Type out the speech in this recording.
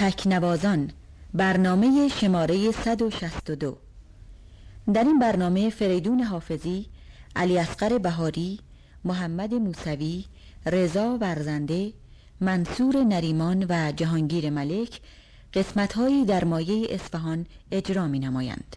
تکنوازان برنامه شماره 162 در این برنامه فریدون حافظی، علی اصغر بهاری، محمد موسوی، رضا ورزنده، منصور نریمان و جهانگیر ملک قسمتهایی در مایه اصفهان اجرا می نمایند.